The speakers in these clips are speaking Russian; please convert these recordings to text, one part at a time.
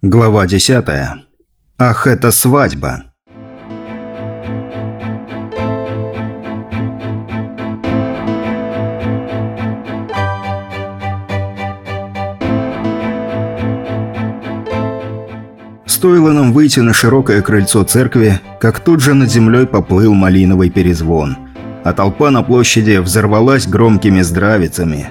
Глава 10. Ах, это свадьба. Стоило нам выйти на широкое крыльцо церкви, как тут же над землей поплыл малиновый перезвон, а толпа на площади взорвалась громкими здравицами.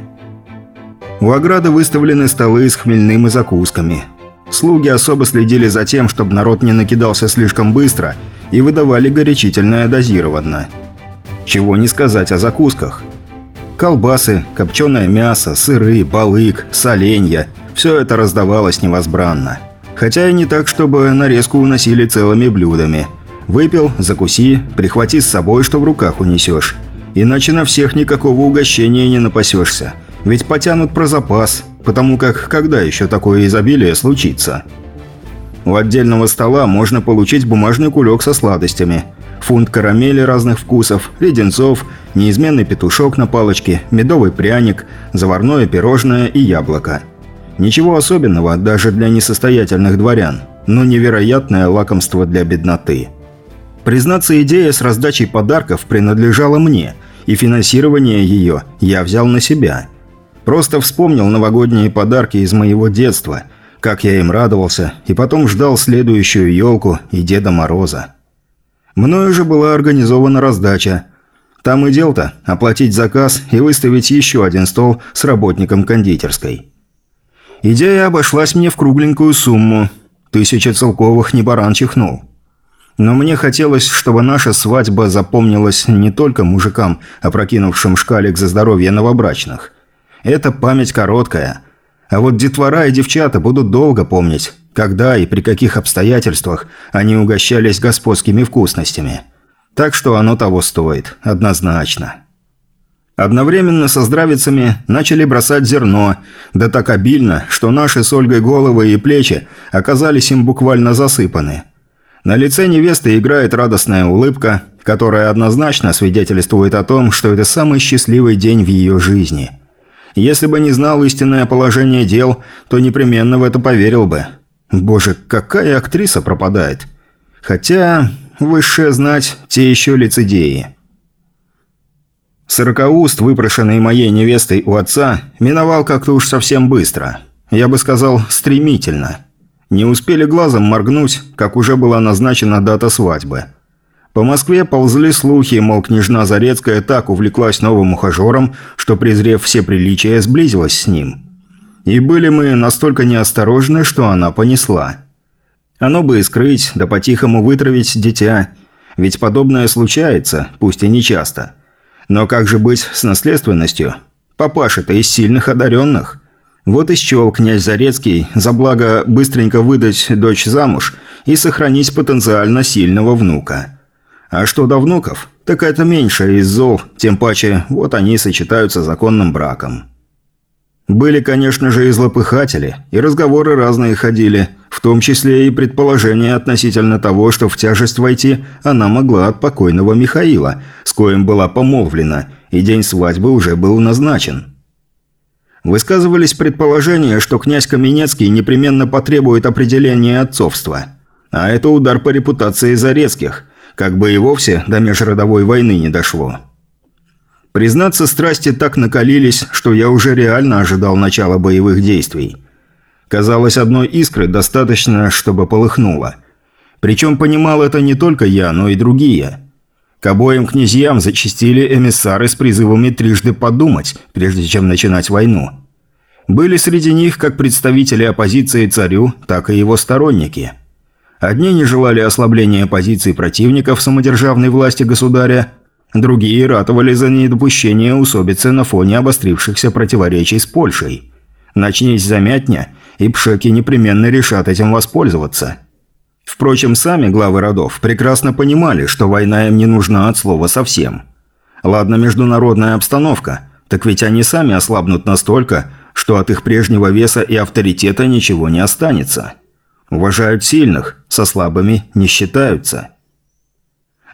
У ограды выставлены столы с хмельным и закусками – Слуги особо следили за тем, чтобы народ не накидался слишком быстро и выдавали горячительное дозированно. Чего не сказать о закусках. Колбасы, копченое мясо, сыры, балык, соленья – все это раздавалось невозбранно. Хотя и не так, чтобы нарезку уносили целыми блюдами. Выпил, закуси, прихвати с собой, что в руках унесешь. Иначе на всех никакого угощения не напасешься. Ведь потянут про запас – потому как когда еще такое изобилие случится? У отдельного стола можно получить бумажный кулек со сладостями, фунт карамели разных вкусов, леденцов, неизменный петушок на палочке, медовый пряник, заварное пирожное и яблоко. Ничего особенного даже для несостоятельных дворян, но невероятное лакомство для бедноты. Признаться, идея с раздачей подарков принадлежала мне, и финансирование ее я взял на себя – Просто вспомнил новогодние подарки из моего детства, как я им радовался, и потом ждал следующую елку и Деда Мороза. Мною же была организована раздача. Там и дел-то – оплатить заказ и выставить еще один стол с работником кондитерской. Идея обошлась мне в кругленькую сумму. Тысяча целковых не баран чихнул. Но мне хотелось, чтобы наша свадьба запомнилась не только мужикам, опрокинувшим шкалик за здоровье новобрачных. Это память короткая. А вот детвора и девчата будут долго помнить, когда и при каких обстоятельствах они угощались господскими вкусностями. Так что оно того стоит, однозначно. Одновременно со здравицами начали бросать зерно, да так обильно, что наши с Ольгой головы и плечи оказались им буквально засыпаны. На лице невесты играет радостная улыбка, которая однозначно свидетельствует о том, что это самый счастливый день в ее жизни – если бы не знал истинное положение дел, то непременно в это поверил бы. Боже, какая актриса пропадает. Хотя, высшая знать, те еще лицедеи. Сорокауст, выпрошенный моей невестой у отца, миновал как-то уж совсем быстро. Я бы сказал, стремительно. Не успели глазом моргнуть, как уже была назначена дата свадьбы – по Москве ползли слухи, мол, княжна Зарецкая так увлеклась новым ухажером, что, презрев все приличия, сблизилась с ним. И были мы настолько неосторожны, что она понесла. Оно бы и скрыть, да по-тихому вытравить дитя. Ведь подобное случается, пусть и не часто. Но как же быть с наследственностью? Папаша-то из сильных одаренных. Вот и счел князь Зарецкий за благо быстренько выдать дочь замуж и сохранить потенциально сильного внука. А что до внуков, так это меньше из зол, тем паче вот они сочетаются законным браком. Были, конечно же, и злопыхатели, и разговоры разные ходили, в том числе и предположения относительно того, что в тяжесть войти она могла от покойного Михаила, с коим была помолвлена, и день свадьбы уже был назначен. Высказывались предположения, что князь Каменецкий непременно потребует определения отцовства. А это удар по репутации Зарецких – как бы и вовсе до межродовой войны не дошло. Признаться, страсти так накалились, что я уже реально ожидал начала боевых действий. Казалось, одной искры достаточно, чтобы полыхнуло. Причем понимал это не только я, но и другие. К обоим князьям зачастили эмиссары с призывами трижды подумать, прежде чем начинать войну. Были среди них как представители оппозиции царю, так и его сторонники – Одни не желали ослабления позиций противников самодержавной власти государя, другие ратовали за недопущение усобицы на фоне обострившихся противоречий с Польшей. Начнись замятня, и пшеки непременно решат этим воспользоваться. Впрочем, сами главы родов прекрасно понимали, что война им не нужна от слова совсем. Ладно, международная обстановка, так ведь они сами ослабнут настолько, что от их прежнего веса и авторитета ничего не останется. Уважают сильных, со слабыми не считаются.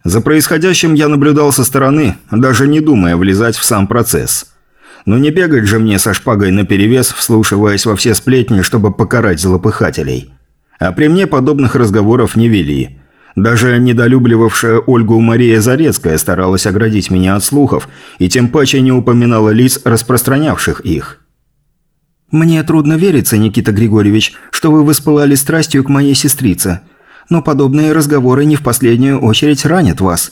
За происходящим я наблюдал со стороны, даже не думая влезать в сам процесс. Но не бегать же мне со шпагой наперевес, вслушиваясь во все сплетни, чтобы покарать злопыхателей. А при мне подобных разговоров не вели. Даже недолюбливавшая Ольгу Мария Зарецкая старалась оградить меня от слухов и тем паче не упоминала лиц, распространявших их. «Мне трудно вериться, Никита Григорьевич, что вы воспылали страстью к моей сестрице. Но подобные разговоры не в последнюю очередь ранят вас.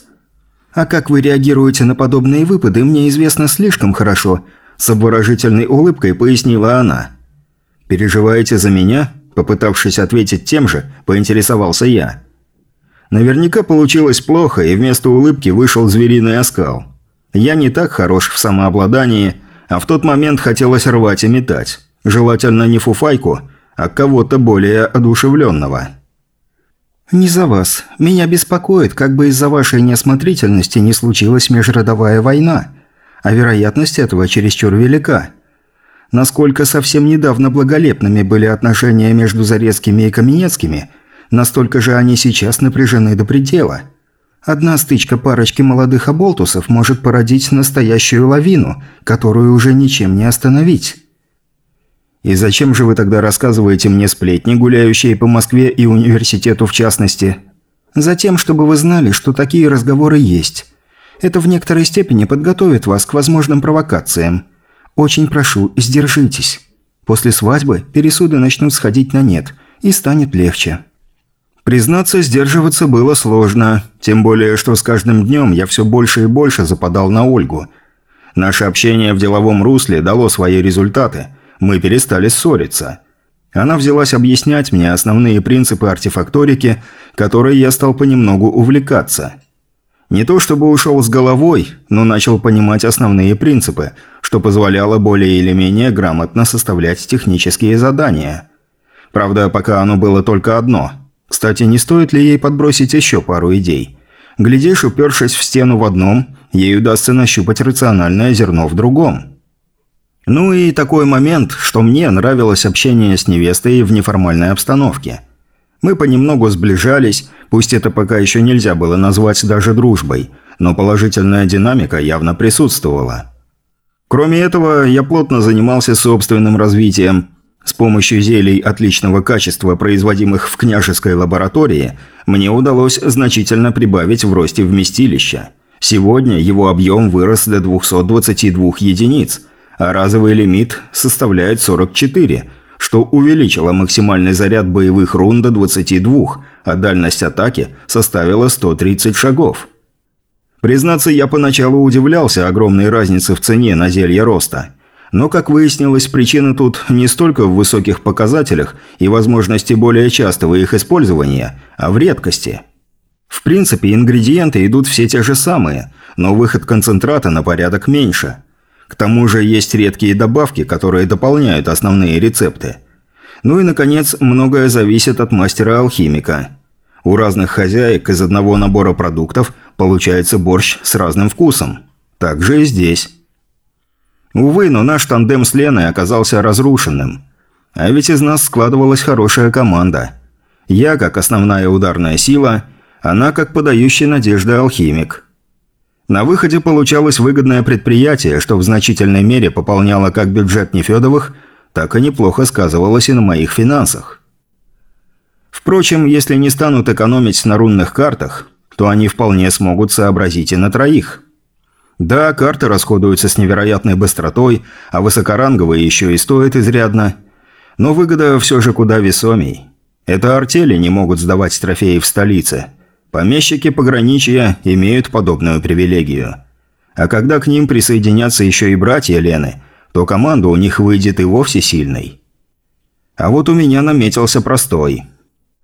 А как вы реагируете на подобные выпады, мне известно слишком хорошо», – с обворожительной улыбкой пояснила она. «Переживаете за меня?» – попытавшись ответить тем же, поинтересовался я. Наверняка получилось плохо, и вместо улыбки вышел звериный оскал. Я не так хорош в самообладании, а в тот момент хотелось рвать и метать. Желательно не фуфайку, а кого-то более одушевленного. «Не за вас. Меня беспокоит, как бы из-за вашей неосмотрительности не случилась межродовая война. А вероятность этого чересчур велика. Насколько совсем недавно благолепными были отношения между Зарецкими и Каменецкими – Настолько же они сейчас напряжены до предела. Одна стычка парочки молодых оболтусов может породить настоящую лавину, которую уже ничем не остановить. И зачем же вы тогда рассказываете мне сплетни, гуляющие по Москве и университету в частности? Затем, чтобы вы знали, что такие разговоры есть. Это в некоторой степени подготовит вас к возможным провокациям. Очень прошу, сдержитесь. После свадьбы пересуды начнут сходить на нет, и станет легче. Признаться, сдерживаться было сложно, тем более, что с каждым днем я все больше и больше западал на Ольгу. Наше общение в деловом русле дало свои результаты, мы перестали ссориться. Она взялась объяснять мне основные принципы артефакторики, которой я стал понемногу увлекаться. Не то чтобы ушел с головой, но начал понимать основные принципы, что позволяло более или менее грамотно составлять технические задания. Правда, пока оно было только одно – кстати, не стоит ли ей подбросить еще пару идей? Глядишь, упершись в стену в одном, ей удастся нащупать рациональное зерно в другом. Ну и такой момент, что мне нравилось общение с невестой в неформальной обстановке. Мы понемногу сближались, пусть это пока еще нельзя было назвать даже дружбой, но положительная динамика явно присутствовала. Кроме этого, я плотно занимался собственным развитием – с помощью зелий отличного качества, производимых в княжеской лаборатории, мне удалось значительно прибавить в росте вместилища. Сегодня его объем вырос до 222 единиц, а разовый лимит составляет 44, что увеличило максимальный заряд боевых рун до 22, а дальность атаки составила 130 шагов. Признаться, я поначалу удивлялся огромной разнице в цене на зелье роста – но, как выяснилось, причина тут не столько в высоких показателях и возможности более частого их использования, а в редкости. В принципе, ингредиенты идут все те же самые, но выход концентрата на порядок меньше. К тому же есть редкие добавки, которые дополняют основные рецепты. Ну и, наконец, многое зависит от мастера-алхимика. У разных хозяек из одного набора продуктов получается борщ с разным вкусом. Так же и здесь. Увы, но наш тандем с Леной оказался разрушенным. А ведь из нас складывалась хорошая команда. Я как основная ударная сила, она как подающий надежды алхимик. На выходе получалось выгодное предприятие, что в значительной мере пополняло как бюджет Нефедовых, так и неплохо сказывалось и на моих финансах. Впрочем, если не станут экономить на рунных картах, то они вполне смогут сообразить и на троих – да, карты расходуются с невероятной быстротой, а высокоранговые еще и стоят изрядно. Но выгода все же куда весомей. Это артели не могут сдавать трофеи в столице. Помещики пограничья имеют подобную привилегию. А когда к ним присоединятся еще и братья Лены, то команда у них выйдет и вовсе сильной. А вот у меня наметился простой.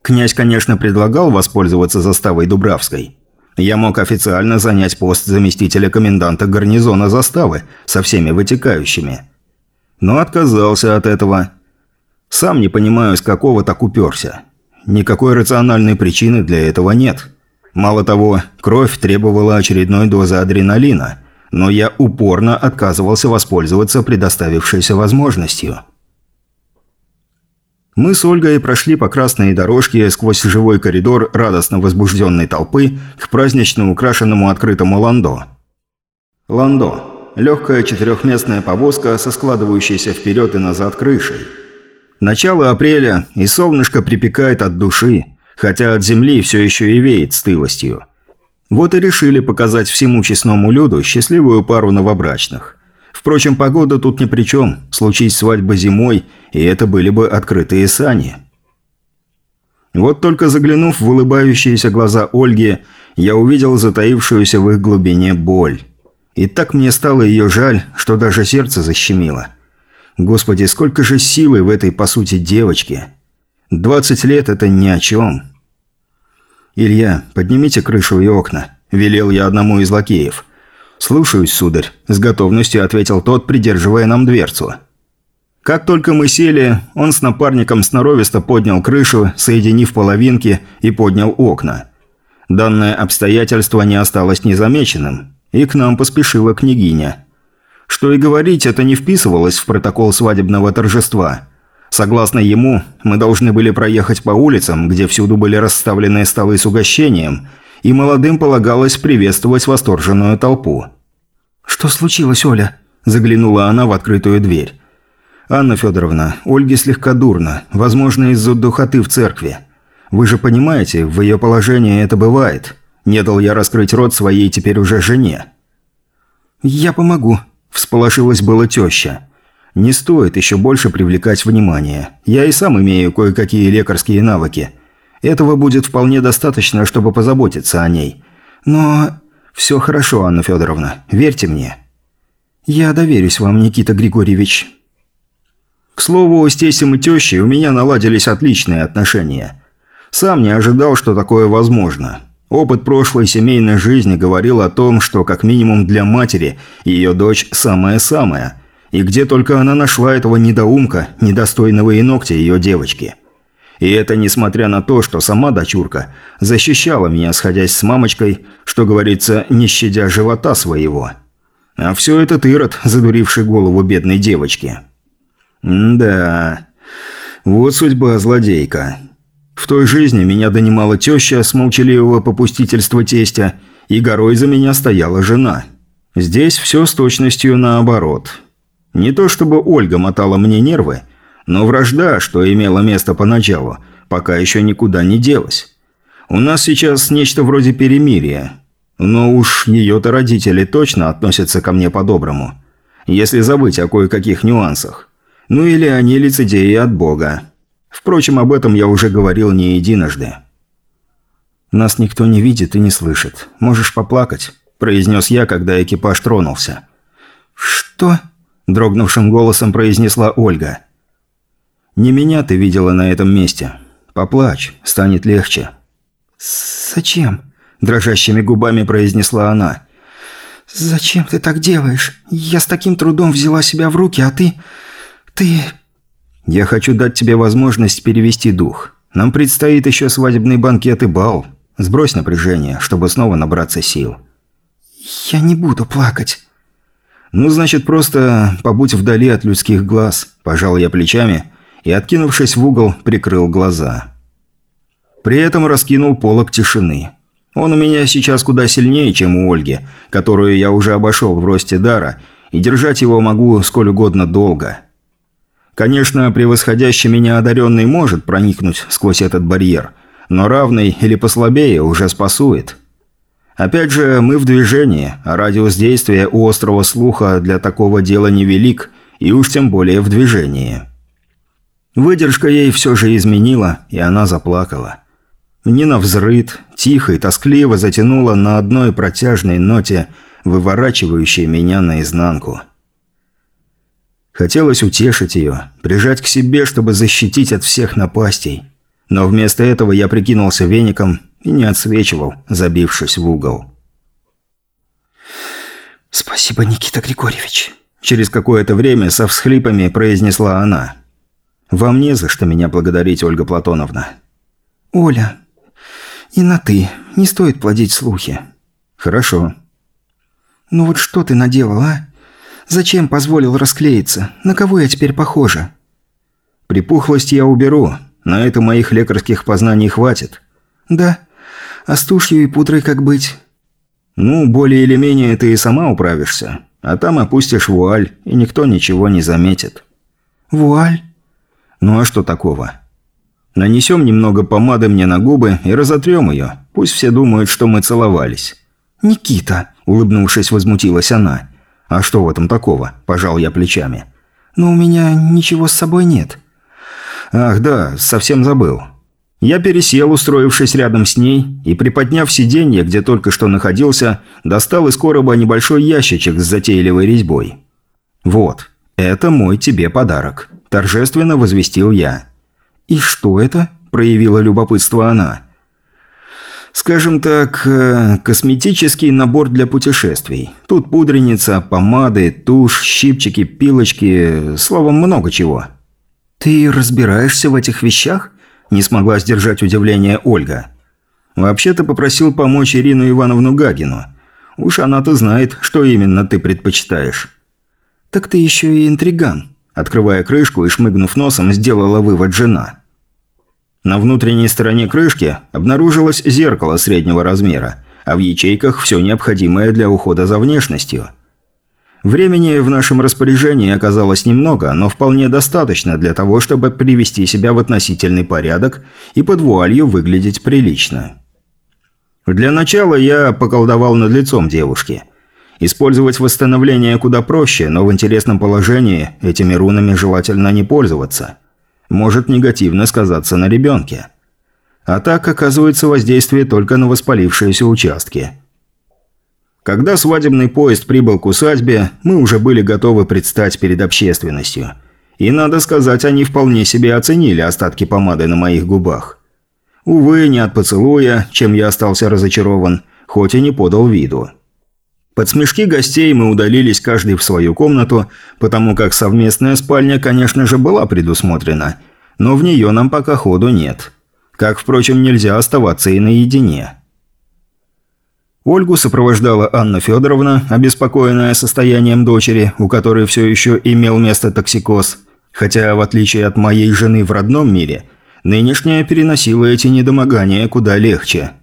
Князь, конечно, предлагал воспользоваться заставой Дубравской – я мог официально занять пост заместителя коменданта гарнизона заставы со всеми вытекающими. Но отказался от этого. Сам не понимаю, с какого так уперся. Никакой рациональной причины для этого нет. Мало того, кровь требовала очередной дозы адреналина, но я упорно отказывался воспользоваться предоставившейся возможностью. Мы с Ольгой прошли по красной дорожке сквозь живой коридор радостно возбужденной толпы к празднично украшенному открытому ландо. Ландо – легкая четырехместная повозка со складывающейся вперед и назад крышей. Начало апреля, и солнышко припекает от души, хотя от земли все еще и веет стылостью. Вот и решили показать всему честному люду счастливую пару новобрачных. Впрочем, погода тут ни при чем, случись свадьба зимой, и это были бы открытые сани. Вот только заглянув в улыбающиеся глаза Ольги, я увидел затаившуюся в их глубине боль. И так мне стало ее жаль, что даже сердце защемило. Господи, сколько же силы в этой, по сути, девочке. Двадцать лет – это ни о чем. «Илья, поднимите крышу и окна», – велел я одному из лакеев. «Слушаюсь, сударь», – с готовностью ответил тот, придерживая нам дверцу. Как только мы сели, он с напарником сноровисто поднял крышу, соединив половинки и поднял окна. Данное обстоятельство не осталось незамеченным, и к нам поспешила княгиня. Что и говорить, это не вписывалось в протокол свадебного торжества – Согласно ему, мы должны были проехать по улицам, где всюду были расставлены столы с угощением, и молодым полагалось приветствовать восторженную толпу. «Что случилось, Оля?» – заглянула она в открытую дверь. «Анна Федоровна, Ольге слегка дурно, возможно, из-за духоты в церкви. Вы же понимаете, в ее положении это бывает. Не дал я раскрыть рот своей теперь уже жене». «Я помогу», – всполошилась была теща. Не стоит еще больше привлекать внимание. Я и сам имею кое-какие лекарские навыки. Этого будет вполне достаточно, чтобы позаботиться о ней. Но... Все хорошо, Анна Федоровна. Верьте мне. Я доверюсь вам, Никита Григорьевич. К слову, с тестем и тещей у меня наладились отличные отношения. Сам не ожидал, что такое возможно. Опыт прошлой семейной жизни говорил о том, что как минимум для матери ее дочь самая-самая – и где только она нашла этого недоумка, недостойного и ногтя ее девочки. И это несмотря на то, что сама дочурка защищала меня, сходясь с мамочкой, что говорится, не щадя живота своего. А все этот Ирод, задуривший голову бедной девочки. М да, вот судьба злодейка. В той жизни меня донимала теща с молчаливого попустительства тестя, и горой за меня стояла жена. Здесь все с точностью наоборот. Не то чтобы Ольга мотала мне нервы, но вражда, что имела место поначалу, пока еще никуда не делась. У нас сейчас нечто вроде перемирия. Но уж ее-то родители точно относятся ко мне по-доброму. Если забыть о кое-каких нюансах. Ну или они лицедеи от Бога. Впрочем, об этом я уже говорил не единожды. «Нас никто не видит и не слышит. Можешь поплакать», – произнес я, когда экипаж тронулся. «Что?» – дрогнувшим голосом произнесла Ольга. «Не меня ты видела на этом месте. Поплачь, станет легче». «Зачем?» – дрожащими губами произнесла она. «Зачем ты так делаешь? Я с таким трудом взяла себя в руки, а ты... ты...» «Я хочу дать тебе возможность перевести дух. Нам предстоит еще свадебный банкет и бал. Сбрось напряжение, чтобы снова набраться сил». «Я не буду плакать». «Ну, значит, просто побудь вдали от людских глаз», – пожал я плечами и, откинувшись в угол, прикрыл глаза. При этом раскинул полок тишины. Он у меня сейчас куда сильнее, чем у Ольги, которую я уже обошел в росте дара, и держать его могу сколь угодно долго. Конечно, превосходящий меня одаренный может проникнуть сквозь этот барьер, но равный или послабее уже спасует. Опять же, мы в движении, а радиус действия у острого слуха для такого дела невелик, и уж тем более в движении. Выдержка ей все же изменила, и она заплакала. Нина взрыт, тихо и тоскливо затянула на одной протяжной ноте, выворачивающей меня наизнанку. Хотелось утешить ее, прижать к себе, чтобы защитить от всех напастей. Но вместо этого я прикинулся веником и не отсвечивал, забившись в угол. «Спасибо, Никита Григорьевич», – через какое-то время со всхлипами произнесла она. «Вам не за что меня благодарить, Ольга Платоновна». «Оля, и на «ты». Не стоит плодить слухи». «Хорошо». «Ну вот что ты наделал, а? Зачем позволил расклеиться? На кого я теперь похожа?» «Припухлость я уберу. На это моих лекарских познаний хватит». «Да? А с тушью и пудрой как быть?» «Ну, более или менее ты и сама управишься. А там опустишь вуаль, и никто ничего не заметит». «Вуаль?» Ну а что такого? Нанесем немного помады мне на губы и разотрем ее. Пусть все думают, что мы целовались». «Никита», – улыбнувшись, возмутилась она. «А что в этом такого?» – пожал я плечами. «Но у меня ничего с собой нет». «Ах да, совсем забыл». Я пересел, устроившись рядом с ней, и, приподняв сиденье, где только что находился, достал из короба небольшой ящичек с затейливой резьбой. «Вот, это мой тебе подарок», – торжественно возвестил я. «И что это?» – проявила любопытство она. Скажем так, э, косметический набор для путешествий. Тут пудреница, помады, тушь, щипчики, пилочки, словом, много чего. «Ты разбираешься в этих вещах?» – не смогла сдержать удивление Ольга. «Вообще-то попросил помочь Ирину Ивановну Гагину. Уж она-то знает, что именно ты предпочитаешь». «Так ты еще и интриган», – открывая крышку и шмыгнув носом, сделала вывод жена. На внутренней стороне крышки обнаружилось зеркало среднего размера, а в ячейках все необходимое для ухода за внешностью. Времени в нашем распоряжении оказалось немного, но вполне достаточно для того, чтобы привести себя в относительный порядок и под вуалью выглядеть прилично. Для начала я поколдовал над лицом девушки. Использовать восстановление куда проще, но в интересном положении этими рунами желательно не пользоваться – может негативно сказаться на ребенке. А так оказывается воздействие только на воспалившиеся участки. Когда свадебный поезд прибыл к усадьбе, мы уже были готовы предстать перед общественностью. И, надо сказать, они вполне себе оценили остатки помады на моих губах. Увы, не от поцелуя, чем я остался разочарован, хоть и не подал виду. Под смешки гостей мы удалились каждый в свою комнату, потому как совместная спальня, конечно же, была предусмотрена, но в нее нам пока ходу нет. Как, впрочем, нельзя оставаться и наедине. Ольгу сопровождала Анна Федоровна, обеспокоенная состоянием дочери, у которой все еще имел место токсикоз, хотя, в отличие от моей жены в родном мире, нынешняя переносила эти недомогания куда легче –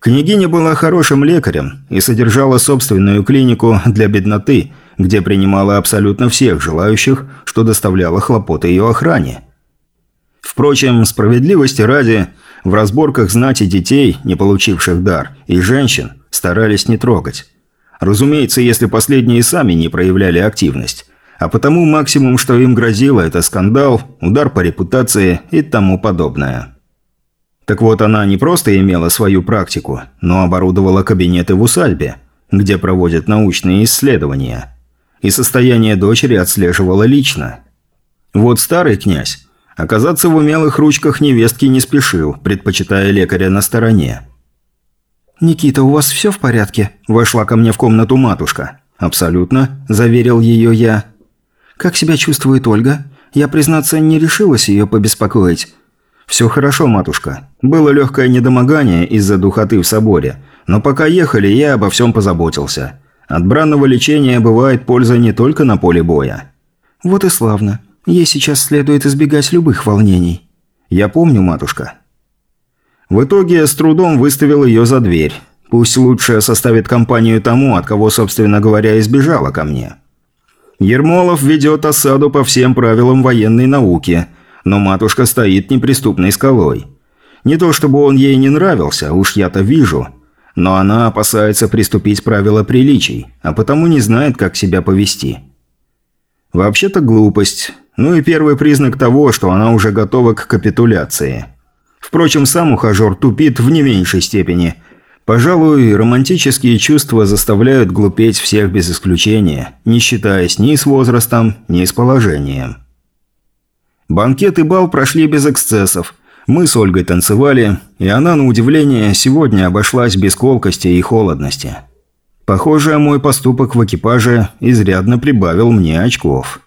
Княгиня была хорошим лекарем и содержала собственную клинику для бедноты, где принимала абсолютно всех желающих, что доставляло хлопоты ее охране. Впрочем, справедливости ради, в разборках знати детей, не получивших дар, и женщин старались не трогать. Разумеется, если последние сами не проявляли активность. А потому максимум, что им грозило, это скандал, удар по репутации и тому подобное. Так вот, она не просто имела свою практику, но оборудовала кабинеты в усадьбе, где проводят научные исследования. И состояние дочери отслеживала лично. Вот старый князь оказаться в умелых ручках невестки не спешил, предпочитая лекаря на стороне. «Никита, у вас все в порядке?» – вошла ко мне в комнату матушка. «Абсолютно», – заверил ее я. «Как себя чувствует Ольга? Я, признаться, не решилась ее побеспокоить. «Все хорошо, матушка. Было легкое недомогание из-за духоты в соборе, но пока ехали, я обо всем позаботился. От бранного лечения бывает польза не только на поле боя». «Вот и славно. Ей сейчас следует избегать любых волнений». «Я помню, матушка». В итоге с трудом выставил ее за дверь. Пусть лучше составит компанию тому, от кого, собственно говоря, избежала ко мне. Ермолов ведет осаду по всем правилам военной науки – но матушка стоит неприступной скалой. Не то чтобы он ей не нравился, уж я-то вижу, но она опасается приступить правила приличий, а потому не знает, как себя повести. Вообще-то глупость, ну и первый признак того, что она уже готова к капитуляции. Впрочем, сам ухажер тупит в не меньшей степени. Пожалуй, романтические чувства заставляют глупеть всех без исключения, не считаясь ни с возрастом, ни с положением. Банкет и бал прошли без эксцессов. Мы с Ольгой танцевали, и она, на удивление, сегодня обошлась без колкости и холодности. Похоже, мой поступок в экипаже изрядно прибавил мне очков.